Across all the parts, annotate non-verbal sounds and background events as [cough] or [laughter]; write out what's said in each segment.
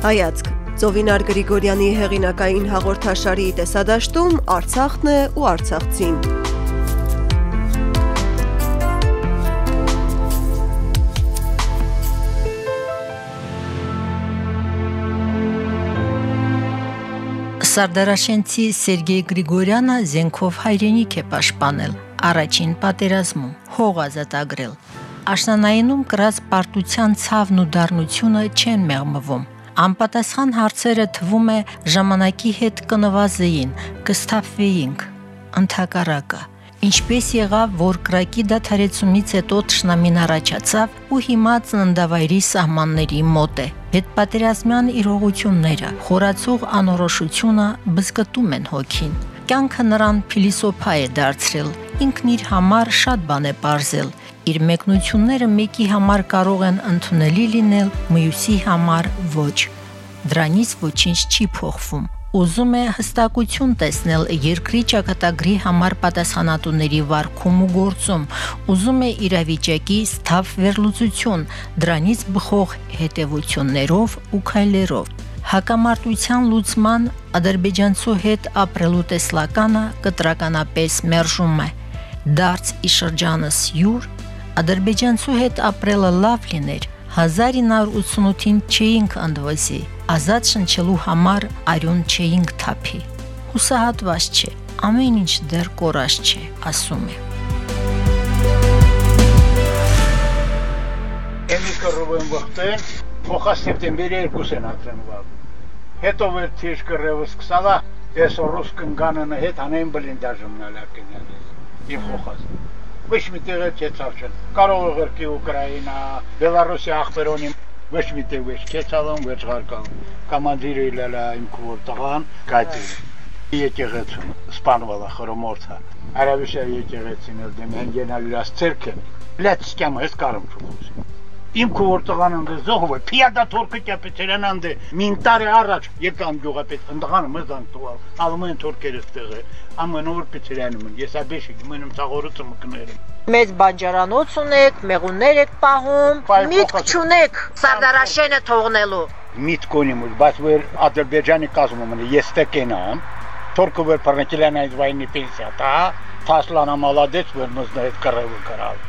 Հայացք. Ծովինար Գրիգորյանի հեղինակային հաղորդաշարի տեսադաշտում Արցախն է ու Արցախցին։ Սարդարաշենցի Սերգեյ Գրիգորյանը զենքով հայրենիք է պաշտպանել առաջին պատերազմում, հող ազատագրել։ Աշնանայինում կրած պարտության ցավն ու դառնությունը չեն մեղմվում Անպատասխան հարցերը թվում է ժամանակի հետ կնվազեին, կստափվեինք։ Ընթակարակը Ինչպես եղավ, որ կրակի դադարեցումից հետո ճշնամին առաջացավ ու հիմա ծննդավայրի սահմանների մոտ է։ Հետպատերազմյան իրողությունները, խորացող անորոշությունը բզկտում են հոգին։ Կյանքը նրան փիլիսոփա է դարձրել։ Ինքն իր համար շատ բան է ողրզել, իր մեկնությունները մեկի համար կարող են ընդունելի լինել, մյուսի համար ոչ։ Դրանից ոչինչ չի փոխվում։ Ուզում է հստակություն տեսնել երկրի ճակատագրի համար պատասխանատուների վարկում ու գործում, ուզում է իրավիճակի ստավ վերլուծություն, դրանից բխող հետևություններով ու քայլերով։ Հակամարտության լուծման ադրբեջանցու հետ ապրելու տեսլականը կտրականապես մերժում է։ Դարձ ի շրջանս յուր Ադրբեջանցու հետ ապրելը լավ լիներ 1988-ին չէինք ընդվզի, ազատ շնչելու համար արյուն չէինք թափի։ Հուսահատված չէ, ամեն ինչ դեռ կորած չէ, ասում է։ Էմի կռովեն վխտեն, փոխա սեպտեմբերի 2-ին ակրենվալ։ Հետո վեր թիշ կռևը սկսալա, ես ռուսկն գանանը հետ անեն բլինդաժում նալակին։ Իմ փոխած ոչ մի տեղ չեցավ չեն։ Կարող է գրկի Ուկրաինա, Բելարուսի ախպերոնի ոչ մի տեղ ոչ քեցալon ոչ ղարկալ։ Կոմանդիրը իլալա իմ կոր տղան գայտի։ Եկեղեցում սպանվալա խրոմորթա։ Արաբիշա եկեղեցին դեմ հենգենալուլաս ցերքը։ Լեց կյամ ես կարում չուս իմ քորտղան ընդ զոհվը փիադա թորքը կապետերան ընդ մինտարի առաջ եկան գյուղապետ ընդղանը մզան տուալ ալմեն թորքերը ստեղը ամենուր պետերանում ես աբեշի մնում ցաղորուցը մկներում մեծ բանջարանոց ունեք, մեղուններ եք պահում, միտք չունեք Սարդարաշենը թողնելու։ Միտք ունիմ, բայց որ Ադրբեջանի կազմում ունի, ես տեկենամ, թորքը որ պարնակելան այդ վայնի պենսիա, տա, Թասլանա մալադեց, որ մզնա այդ կռևը կրալ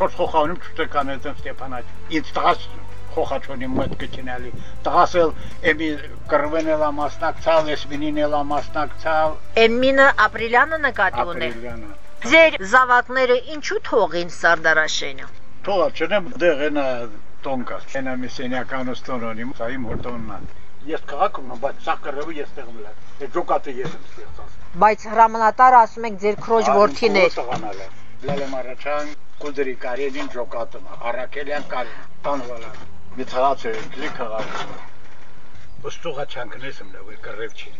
չոր խոխանում չտեկան այդեն Ստեփանաչ։ Ինձ տղաս խոխաչոնի մոտ կչնալի։ Տղաս էլ էմի կրվենել ամասնակցալ, ես մինին էլ ամասնակցալ։ Էմինը ապրիլյանը նկատի ունի։ Ապրիլյանը։ Ձեր զավակները ինչու թողին Սարդարաշենը։ Թողա չնեմ դեղենա տոնկա։ Ենա մի սենյական ստորոնի, սա իմ հորտոննան։ Ես քաղաքում եմ, բայց սա կրվը ես տեղում լա։ Դե ջոկատը ես եմ ստեղծած։ Բայց հրամանատարը ասում եք ձեր քրոջ ворթին է։ Լալեմ առաջան կուլդրի կարելին ջոկատում, առակելյան կար, տանվալա, մի թղաց էր, կլի քաղաք, ոստուղա չանքնես եմ լավ, կռև չի,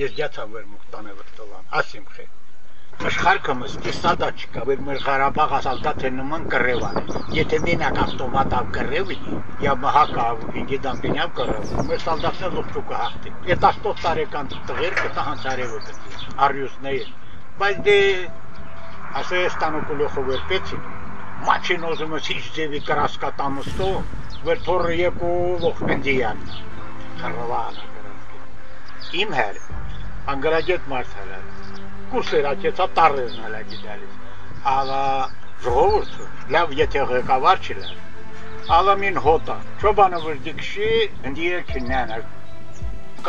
ես յացամ վեր մուխտանը վրտոլան, ասիմ խե, աշխարհքը մստի սադա չկա, որ մեր Ղարաբաղ ասալտա նման կռևան։ Եթե մենակ ավտոմատավ կռևի, я մահակա ինգեդան բենյավ կռև, մեր սալդատները լուծու կհաղթի։ Եթե 17 տարեկան տղեր կտա հանցարևը կտի, արյուզներ։ Բայց դե ասե ստանու կլոխը վերպեցին, Մաչինոզը մսիչ ձևի կրասկա տամստո, վերթորը եկու ողպենդիյան, խրվանը կրասկի։ Իմ հեր, անգրագետ մարդ հալար, կուրսեր ակեցա տարրերն հալա գիտալիս, ալա ժողովուրդը, լավ եթե ղեկավար չիլար, ալա մին հոտա, չոբանը որ դիքշի, ընդի երկիննան,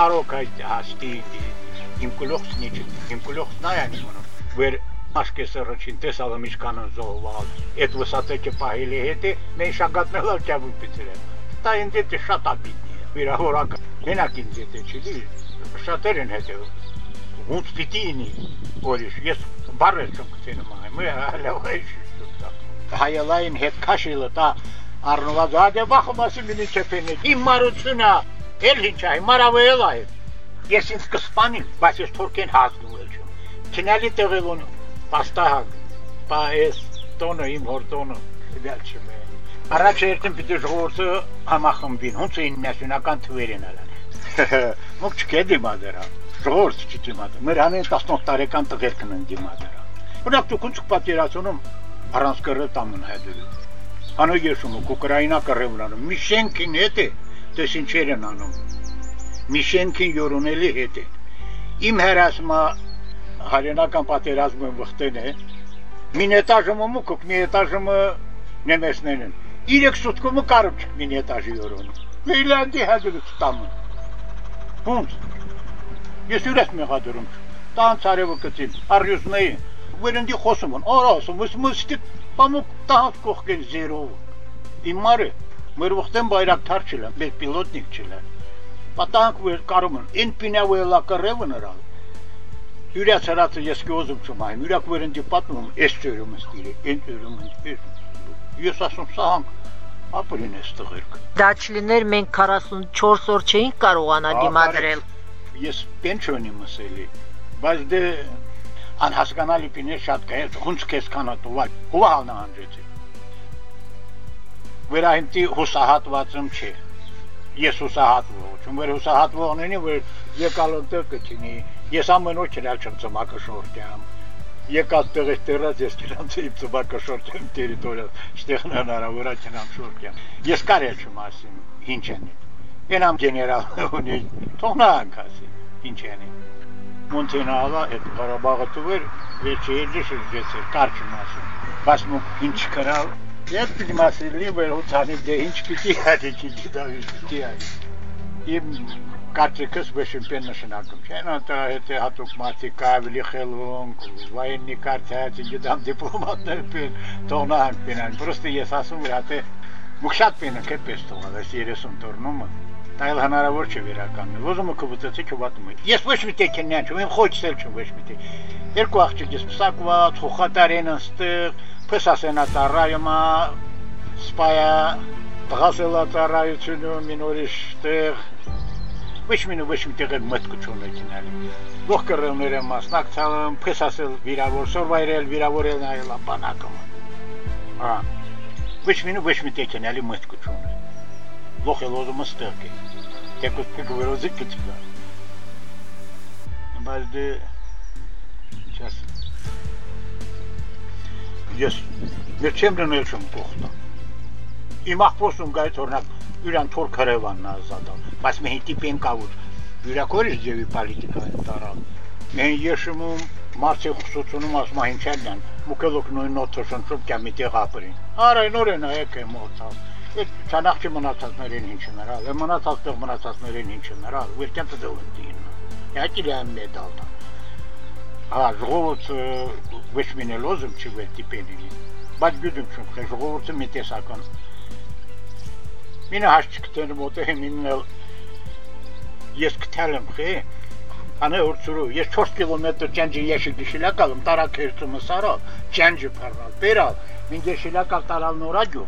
կարոք այդ հաստի, իմ կլոխս նիչի, իմ կլոխս նայան իմ վեր Աշկեսը ռոչին տեսալը միջկանը զոհվալ, այդ վսատեկը պահելի հետի, նեի շագատնել ալկյավու պիցրեն։ Տա ինձ եթե շատ աբիտնի է, վիրավորակ, մենակ ինձ եթե չիլի, շատեր են հետև, ոնց պիտի ինի, որիշ, ես բարեր չում կցենում այ, մը հալավ այշ հայելային հետ քաշիլը տա առնված ադե վախը մասի մինի չեպենի իմ մարությունա էլ հինչա մարավել այ ես ինձ կսպանիմ բայց ես թորքեն հազնուել չում քնալի տեղելուն պաստահակ, պա ես տոնը իմ հորտոնը, դյալ չմե։ Առաջ երդին պիտի ժողորդը համախմբին, հունց էին նասյոնական թվեր են ալան։ [laughs] Մոք չկե դիմադերա, ժողորդ չի դիմադեր, մեր հանեն 18 տարեկան տղեր կնեն դիմադերա։ Բնակ դու կունց պատերացոնում առանց կռը տամն հետևի։ Հանո եշումը Ուկրաինա կռևնանը, մի շենքին հետ է, դες ինչեր են անում։ Միշենքին յորունելի հետ է։ Իմ հերասմա հայրենական պատերազմը վխտեն է։ Մին էտաժը մոմուկ, մի էտաժը նեմեսներն։ Իրեք սուտկումը կարում չք մին էտաժի յորուն։ Վիլանդի հաջող ստամը։ Ոնց։ Ես ուրես մեղադրում։ Տան ցարևը կծին, արյուզնեի վերնդի խոսում են, արա ասում, ես մստի պամուկ տահած կողքեն զերով։ Իմարը, մեր վխտեն բայրակթար չլա, մեր պիլոտնիկ չլա։ Պատանք վեր կարում են, են պինա վելա կռևը նրալ։ Յուրիա ցարածը ես կոզում չում այ, յուրակ վերնդի պատմում, ես ծերում ես դիրի, են ծերում ես։ Ես ասում սահանք ապրին է ստղերք։ Դա չլիներ մենք 44 օր չէինք կարողանա դիմադրել։ Ես պենչոնի մսելի, բայց դե անհասկանալի պինե շատ կայել, խունց կես կանա տուվալ, հուվալնա անջեցի։ Վերահինտի հուսահատվածım չէ, ես հուսահատվող, չում վեր հուսահատվողնենի, վեր եկալոնտեղ կթինի, ես ամեն օր չնալ չմ ծմակը շորտյամ, եկած տեղից տեղած ես իմ ծմակը շորտյամ տերիտորիա, շտեղն հնարավորա չնամ շորտյամ, ես կարել չմ ասիմ, ինչ են, ենամ գեներալ ունի, թողնա անքասի, ինչ են, Մոնտենալա այդ Ղարաբաղը տուր վերջի երդի շրջեցել կարճ մասում բայց մո ինչ կրալ Ես պիտի մասիլի վեր հոթանի դե ինչ պիտի հատիքի դիդավի պիտի այ իմ կարծիքս վեշիմպեն նշանակում չէ դա հետ հատուկ մատիկա ավելի խելուն վայնի կարծայց գիտամ դիպլոմատներ պեն տոնան պենան պրոստը ես ասում վրա թե մուքշատ պենը կեպես տողալ ես 30 տորնումը այլ հնարավոր չէ վերականգնել։ Ոզումը կվծեցի չվատում է։ Ես ոչ մի տեքենյան չեմ, իմ խոչսել չեմ ոչ մի տեղ։ Երկու աղջիկ ես պսակված, խոխատարեն ստեղ, փսասենա ծառայումա, սպայա, տղասելա ծառայությունում մինորիշ տեղ։ myśmy, byśmy tego metku człowieczynali. Dwóch koronyrem mas, na całym pysasel viravor, sorvayrel viravor el ayla banakama. A, byśmy, byśmy tekeneli metku çonay. Loh el odu mıstırki. Tek uspik verozik kütüpler. Bazı, çasın. Yes, geçemden ölçüm kohta. İmah bosun gayet örnek, ülen tor karavanına zaten. Բայց մենք տիպեն կավուր յուրակորի ձևի պոլիտիկա տարալ մենք եշմում մարսի խուսությունում ասում այնչանյան մուկելոք նույն նոթը շնչում կամի տեղ ապրին արա նորեն այեք է մոթալ Այդ ճանաչի մնացածներին ինչ նրալ, է մնացած տեղ մնացածներին ինչ նրալ, ու այդտեղ դու դին։ Յակիլի եմ մեդալ։ Ահա ժողովուրդ ոչ մինելոզում չի վետի պենինի։ Բայց չում խե ժողովուրդը մի տեսական։ Մինը հաշ չկտեն մոտը միննել ես կտել եմ խե Անը հորցուրու ես 4 կիլոմետր ճանջի եշի դիշիլակալım տարակերտումը սարալ ճանջը փառալ բերալ մինչ եշիլակալ տարալ նորաջու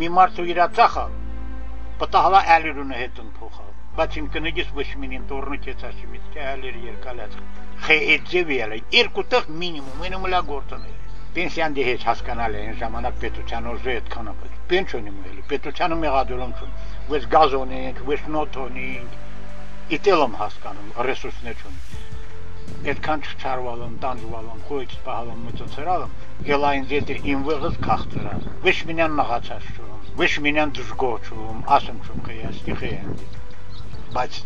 մի մարդու իր ծախա պտահլա ալիրունը հետն փոխալ բայց իմ կնգիս ոչ մինին տորնը կեցաշի միտ կե ալիր երկալած խե էջևիալը երկու տեղ մինիմում մենում լա գործանել պենսիան դե հետ հասկանալ է այն ժամանակ պետության օժե այդքանը պենսիոնի մելի պետությանը մեղադրում չուն ոչ գազոնինք ոչ նոթոնինք իտելում հասկանում ռեսուրսներ չուն այդքան չչարվալն, տանջվալն, խոյց պահալն մծոցրալն, ելային ձետը իմ վղыз քաղցրալ, ոչ մինյան նաղացած չում, ոչ մինյան դժգոչում, ասում չում կի աստիխի են, բայց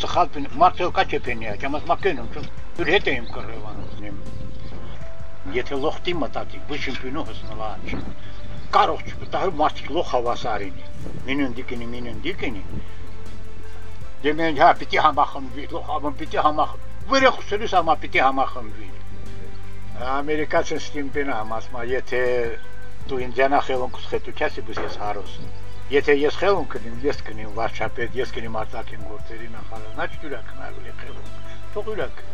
սխալ պին, մարդը կա չէ պենի ակ, ամաս մակենում չում, յուր հետ է իմ կռևանում, եթե լոխտի մտատի, ոչ իմ պինու հսնլա չում, կարող չպտահը մարդիկ լոխ հավասարինի, մինուն դիկինի, մինուն դիկինի, դե մենք հա պիտի համախմբի, լոխ հավն պիտի համախմբի, Վրեխուսելուս ամա պիտի համախմբվի։ Ամերիկացին ստիմպին ամասմա, եթե դու ինձանա խելուն կուսխետու քասի բուս ես հարոս։ Եթե ես խելուն կնիմ, ես կնիմ վարչապետ, ես կնիմ արտաքին գործերի նախարար, նա չդուրա կնալու խելուն։ Թող ուրակ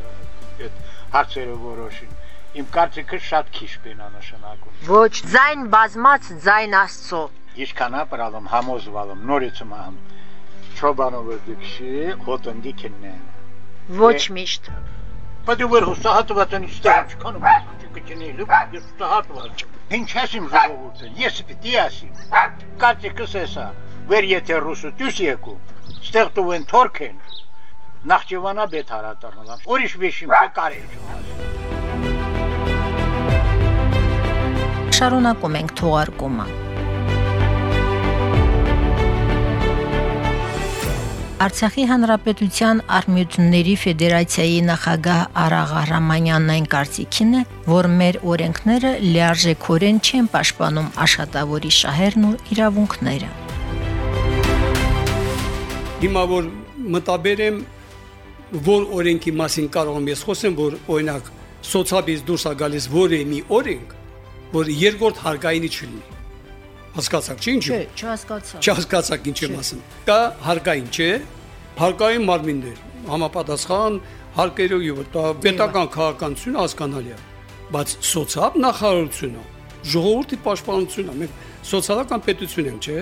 այդ հարցերը որոշին։ Իմ կարծիքը շատ քիչ բենա նշանակում։ Ոչ, ձայն բազմած ձայն Աստծո։ Ինչքան ապրալım, համոզվալım, նորից մահım։ Չոբանովը դիքշի, հոտնդի կնեն։ Ոչ միշտ։ Բայց դու հուսահատված ես ստեղ չկանում, չկչնի լուկ, ես հուսահատված։ Ինչ ասիմ ժողովուրդը, ես պիտի ասիմ։ Կարծիքս էսա, վեր եթե ռուսը դուս եկու, ստեղ դու են թորքեն, նախճիվանա բեթ հարատարնալ, ուրիշ վեշիմ կարել Շարունակում ենք թողարկումը։ Արցախի հանրապետության արմյությունների ֆեդերացիայի նախագահ Արաղ Արամանյանն այն կարծիքին է, որ մեր օրենքները լիարժեքորեն չեն պաշտպանում աշխատավորի շահերն ու իրավունքները։ Հիմա որ մտաբերեմ որ օրենքի մասին կարող եմ ես խոսեմ, որ օրինակ սոցիալից դուրս է գալիս որը մի օրենք, որ երկրորդ հարգայինի չլինի Հասկացաք, չի ինչու։ Չէ, չհասկացա։ Չհասկացաք ինչ եմ ասում։ Կա հարկային, չէ։ Հարկային մարմիններ, համապատասխան հարկերով եւ պետական քաղաքականությունը հասկանալի է։ Բայց սոցիալ նախարարությունը, ժողովրդի պաշտպանությունը, մենք սոցիալական պետություն ենք, չէ։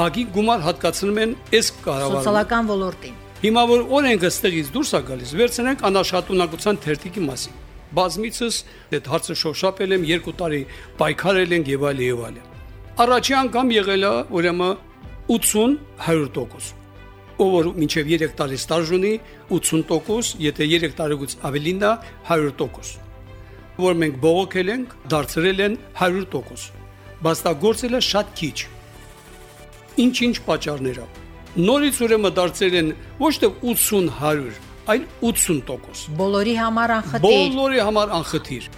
Ահագին գումար հատկացնում են այս կառավարությունը։ Սոցիալական ոլորտին։ Հիմա որ օրենքը ստեղից դուրս է գալիս, վերցնենք անաշխատունակության թերթիկի մասին։ Բազմիցս այդ հարցը շոշափել եմ, երկու տարի պայքարել ենք եւ այլ եւ այլ։ Առաջի անգամ եղել է ուրեմն 80-100%։ Ով որ մինչև 3 տարի ստաժ ունի 80%, եթե 3 տարեկուց ավելին է 100%։ Որ մենք բողոքել ենք, դարձրել են 100%։ Բայց դա գործել է շատ քիչ։ Ինչ-ինչ պատճառներով։ Նորից ուրեմն դարձել են ոչ թե 80-100, այլ 80%։ Բոլորի համար անխտիր։ Բոլորի համար անխտիր։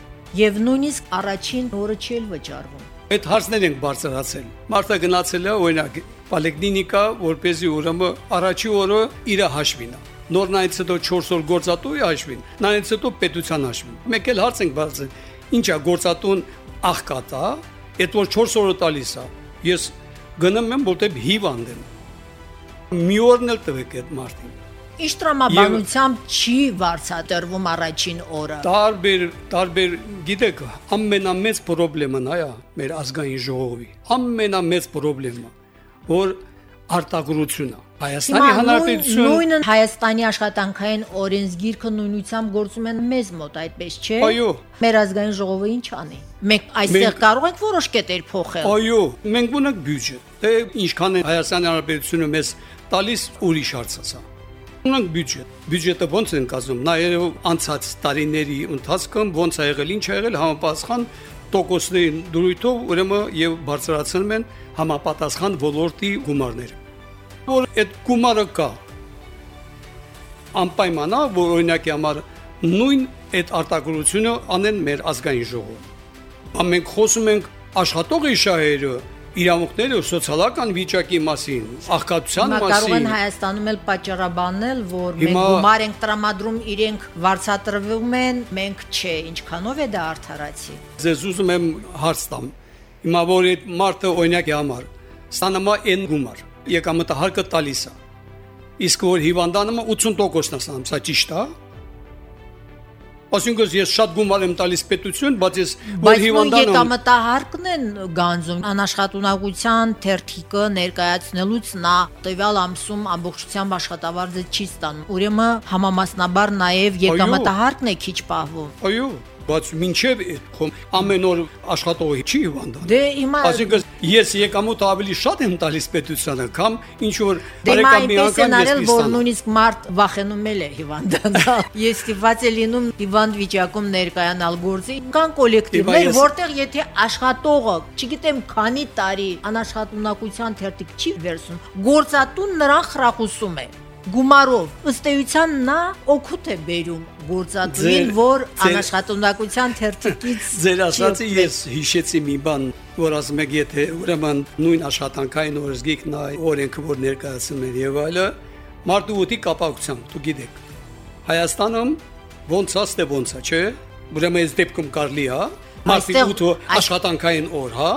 Եվ նույնիսկ առաջին օրը չի վճարվում այդ հարցներ ենք բարձրացել։ Մարդը գնացել է օրինակ պոլիկլինիկա, որպեսզի ուրեմն առաջի օրը իր հաշվին է։ Նոր նայից հետո 4 օր գործատուի հաշվին, նայից հետո պետության հաշվին։ Մեկ էլ հարց ենք բարձր։ Ինչա գործատուն աղքատա, այդ որ 4 օրը տալիս է։ Ես գնում եմ, որտեղ հիվանդ եմ։ Մի օրն էլ տվեք այդ մարդին Ինչ տրամաբանությամբ չի վարչատրվում առաջին օրը։ Տարբեր, տարբեր, գիտեք, ամենամեծ խնդրեմն այա մեր ազգային ժողովի։ Ամենամեծ խնդրեմը, որ արտագրությունը Հայաստանի Հանրապետություն նույնը Հայաստանի աշխատանքային օրենսգիրքը նույնությամբ գործում են մեզ մոտ, այդպես չէ։ Այո։ Մեր ազգային ժողովը ինչ անի։ Մենք այստեղ կարող ենք որոշ կետեր փոխել։ Այո, մենք ունենք բյուջետ։ Դե ինչքան է Հայաստանի Հանրապետությունը մեզ տալիս ուրիշ է սա։ Ունենք բյուջետ։ Բյուջետը ո՞նց են կազմում։ Նաև անցած տարիների ընթացքում ո՞նց է եղել, ինչ է եղել համապատասխան տոկոսների դրույթով ուրեմն եւ բարձրացնում են համապատասխան ոլորտի գումարները։ Որ այդ գումարը կա անպայմանա, որ օրինակի համար նույն այդ արտակրությունը անեն մեր ազգային ժողով։ Ամենք խոսում ենք աշխատողի շահերը, իրավունքների ու սոցիալական վիճակի մասին, աղքատության մասին։ Հիմա կարող են Հայաստանում էլ պատճառաբանել, որ մենք գումար ենք տրամադրում, իրենք վարձատրվում են, մենք չէ, ինչքանով է դա արդարացի։ Ձեզ ուզում եմ հարց տամ։ Հիմա որ այդ մարդը օրինակի համար ստանամա այն գումար, եկամտահարկը տալիս է։ Իսկ որ հիվանդանումը 80%-ն է ստանում, սա ճիշտ է։ Այսինքն ես շատ գումար եմ տալիս պետություն, բայց ես որ հիվանդանում եկամտահարկն են գանձում անաշխատունակության թերթիկը ներկայացնելուց նա տվյալ ամսում ամբողջությամբ աշխատավարձը չի ստանում։ Ուրեմն համամասնաբար նաև եկամտահարկն է քիչ պահվում։ Այո, բայց մինչև այդ ամեն օր աշխատողի չի հիվանդան։ Դե հիմա Այսինքն ես եկամուտ ավելի շատ եմ տալիս պետությանը, կամ ինչ որ բարեկամ մի անգամ ես ստանում։ Որ նույնիսկ մարդ վախենում է հիվանդանալ։ [laughs] Ես ստիպված է լինում հիվանդ վիճակում ներկայանալ գործի։ Կան կոլեկտիվներ, որտեղ եթե աշխատողը, չգիտեմ, քանի տարի անաշխատունակության թերթիկ չի վերցնում, գործատուն նրան խրախուսում է գումարով ըստ էության նա օգուտ է բերում գործատուին, որ անաշխատունակության թերթիկից [laughs] Ձեր ասացի ես հիշեցի մի բան, որ ասում եք, եթե ուրեմն նույն աշխատանքային օրենսգիքն այ օրենքը որ ներկայացնում են եւ այլը, մարդու ուտի կապակցությամբ, դու գիտեք։ Հայաստանում ոնց է, ստե ոնց է, չէ՞։ Ուրեմն այս դեպքում կարելի է մարդու ուտու աշխատանքային օր, հա։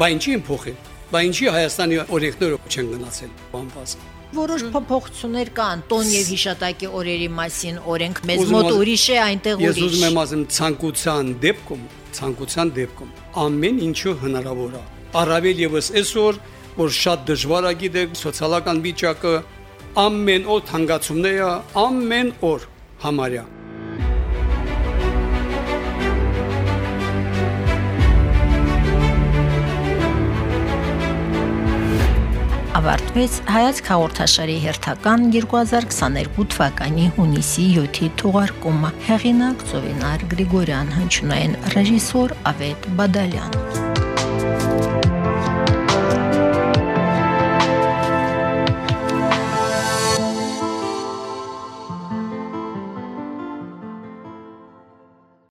Բա ինչի փոխել։ Բա ինչի Հայաստանի օրենքները չեն գնացել, բանվազ որոշ փոփոխություններ կան տոն եւ հիշատակի օրերի մասին օրենք մեզ մոտ ուրիշ է այնտեղ ուրիշ ես ուզում եմ ասեմ ցանկության դեպքում ցանկության դեպքում ամեն ինչը հնարավոր է առավել եւս այսօր որ շատ դժվար է գիտեք սոցիալական վիճակը ամեն օր թանկացումները ամեն օր համարյա ավարտվեց հայաց հաղորդաշարի հերթական 2022 թվականի հունիսի 7-ի թողարկումը։ Հեղինակ Ծովինար Գրիգորյան, հնչյունային ռեժիսոր Ավետ Բադալյան։